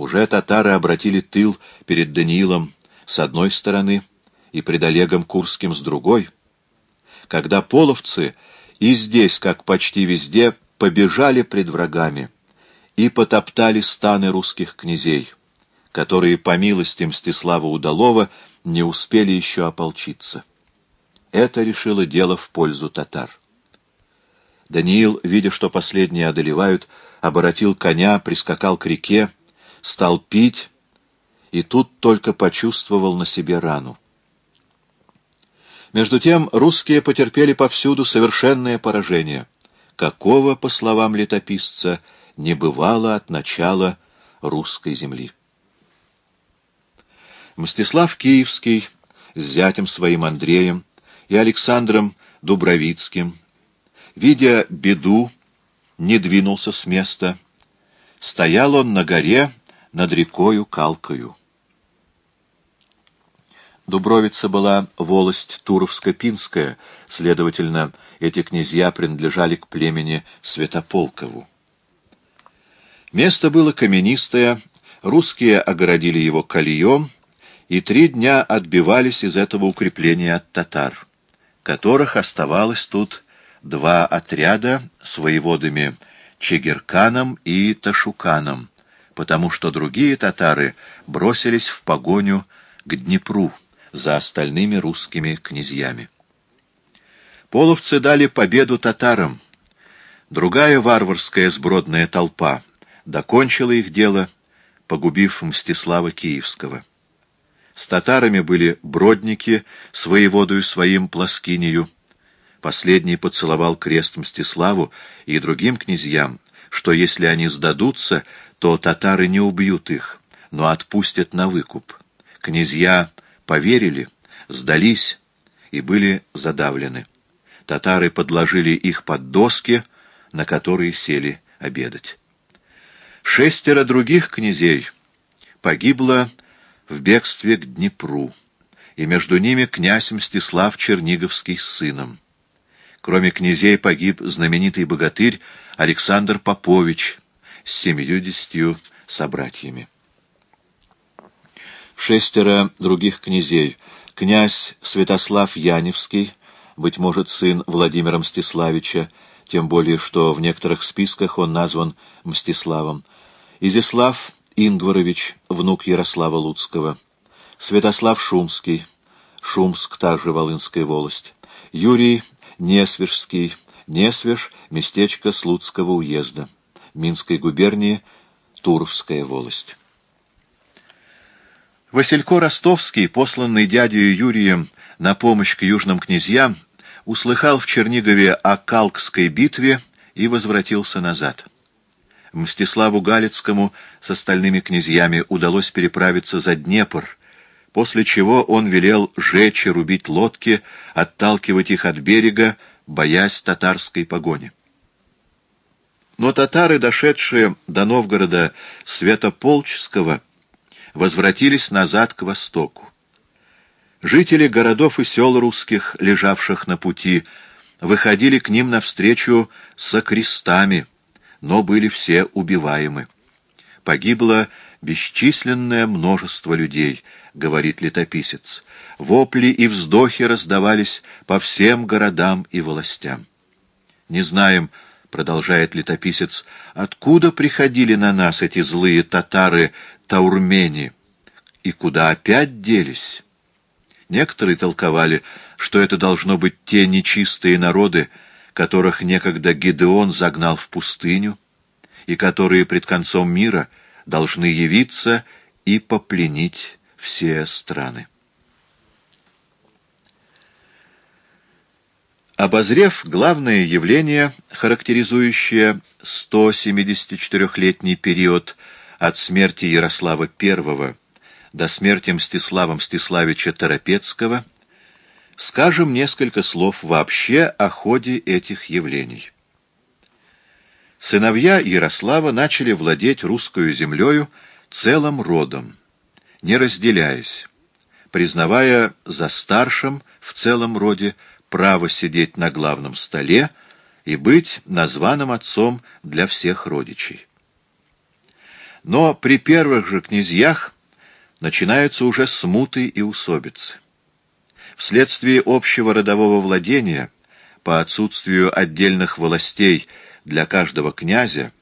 Уже татары обратили тыл перед Даниилом с одной стороны и пред Олегом Курским с другой, когда половцы и здесь, как почти везде, побежали пред врагами и потоптали станы русских князей, которые, по милости Мстислава Удалова, не успели еще ополчиться. Это решило дело в пользу татар. Даниил, видя, что последние одолевают, оборотил коня, прискакал к реке, стал пить, и тут только почувствовал на себе рану. Между тем русские потерпели повсюду совершенное поражение, какого, по словам летописца, не бывало от начала русской земли. Мстислав Киевский с зятем своим Андреем и Александром Дубровицким, видя беду, не двинулся с места. Стоял он на горе над рекою Калкою. Дубровица была волость Туровско-Пинская, следовательно, эти князья принадлежали к племени Святополкову. Место было каменистое, русские огородили его кольем и три дня отбивались из этого укрепления от татар, которых оставалось тут два отряда с воеводами Чегерканом и Ташуканом, потому что другие татары бросились в погоню к Днепру за остальными русскими князьями. Половцы дали победу татарам. Другая варварская сбродная толпа докончила их дело, погубив Мстислава Киевского. С татарами были бродники с воеводою своим Пласкинию. Последний поцеловал крест Мстиславу и другим князьям, что если они сдадутся, то татары не убьют их, но отпустят на выкуп. Князья поверили, сдались и были задавлены. Татары подложили их под доски, на которые сели обедать. Шестеро других князей погибло в бегстве к Днепру, и между ними князь Мстислав Черниговский с сыном. Кроме князей погиб знаменитый богатырь Александр Попович с семьюдесятью собратьями. Шестеро других князей, князь Святослав Яневский, быть может, сын Владимира Мстиславича, тем более, что в некоторых списках он назван Мстиславом, Изяслав Ингварович, внук Ярослава Луцкого, Святослав Шумский, Шумск, та же Волынская волость, Юрий Несвежский, Несвеж, местечко Слуцкого уезда, Минской губернии, Туровская волость. Василько Ростовский, посланный дядей Юрием на помощь к южным князьям, услыхал в Чернигове о Калкской битве и возвратился назад. Мстиславу Галицкому с остальными князьями удалось переправиться за Днепр, после чего он велел жечь и рубить лодки, отталкивать их от берега, боясь татарской погони. Но татары, дошедшие до Новгорода Святополчского, возвратились назад к востоку. Жители городов и сел русских, лежавших на пути, выходили к ним навстречу со крестами, но были все убиваемы. Погибло бесчисленное множество людей, говорит летописец. Вопли и вздохи раздавались по всем городам и властям. Не знаем, продолжает летописец, откуда приходили на нас эти злые татары Таурмени, и куда опять делись. Некоторые толковали, что это должно быть те нечистые народы, которых некогда Гидеон загнал в пустыню, и которые пред концом мира должны явиться и попленить все страны. Обозрев главное явление, характеризующее 174-летний период от смерти Ярослава I до смерти Мстислава Мстиславича Торопецкого, скажем несколько слов вообще о ходе этих явлений. Сыновья Ярослава начали владеть русскую землею целым родом, не разделяясь, признавая за старшим в целом роде право сидеть на главном столе и быть названным отцом для всех родичей. Но при первых же князьях начинаются уже смуты и усобицы. Вследствие общего родового владения, по отсутствию отдельных властей для каждого князя,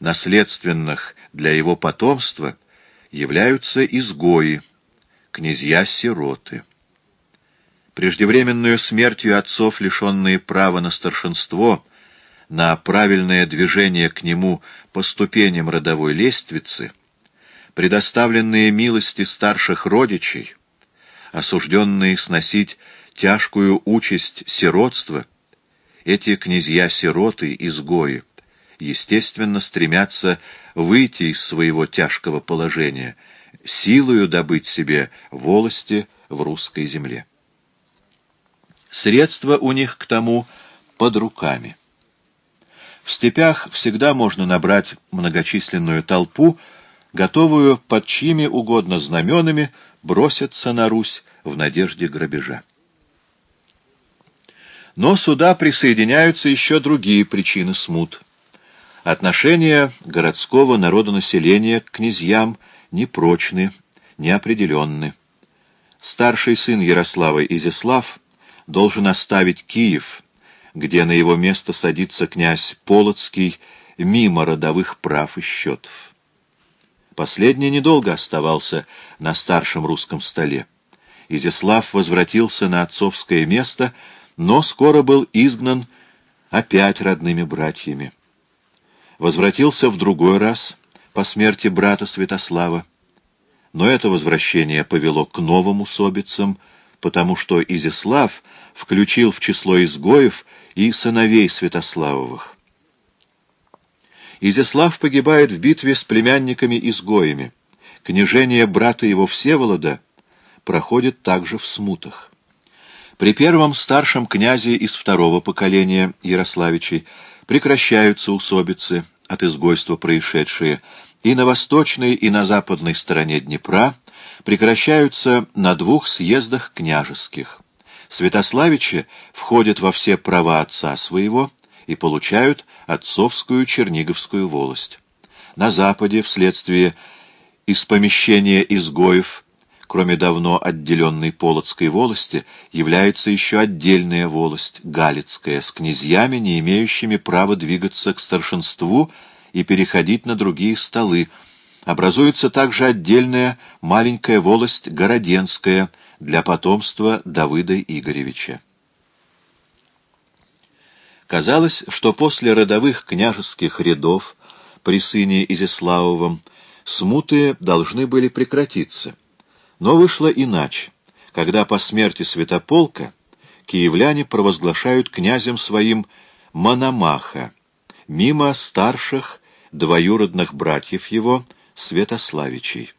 наследственных для его потомства, являются изгои, князья-сироты. Преждевременную смертью отцов, лишенные права на старшинство, на правильное движение к нему по ступеням родовой лестницы, предоставленные милости старших родичей, осужденные сносить тяжкую участь сиротства, эти князья-сироты, изгои, естественно, стремятся выйти из своего тяжкого положения, силою добыть себе волости в русской земле. Средства у них к тому под руками. В степях всегда можно набрать многочисленную толпу, готовую под чьими угодно знаменами броситься на Русь в надежде грабежа. Но сюда присоединяются еще другие причины смут. Отношения городского народонаселения к князьям непрочны, неопределенны. Старший сын Ярослава Изяслав должен оставить Киев, где на его место садится князь Полоцкий, мимо родовых прав и счетов. Последний недолго оставался на старшем русском столе. Изяслав возвратился на отцовское место, но скоро был изгнан опять родными братьями. Возвратился в другой раз по смерти брата Святослава, но это возвращение повело к новым усобицам, потому что Изяслав включил в число изгоев и сыновей Святославовых. Изяслав погибает в битве с племянниками-изгоями. Княжение брата его Всеволода проходит также в смутах. При первом старшем князе из второго поколения Ярославичей прекращаются усобицы от изгойства происшедшие, и на восточной, и на западной стороне Днепра прекращаются на двух съездах княжеских. Святославичи входят во все права отца своего и получают отцовскую черниговскую волость. На западе, вследствие испомещения изгоев, кроме давно отделенной Полоцкой волости, является еще отдельная волость, Галицкая, с князьями, не имеющими права двигаться к старшинству и переходить на другие столы, Образуется также отдельная маленькая волость Городенская для потомства Давыда Игоревича. Казалось, что после родовых княжеских рядов при сыне Изяславовом смуты должны были прекратиться. Но вышло иначе, когда по смерти Святополка киевляне провозглашают князем своим Мономаха, мимо старших двоюродных братьев его, Святославичей.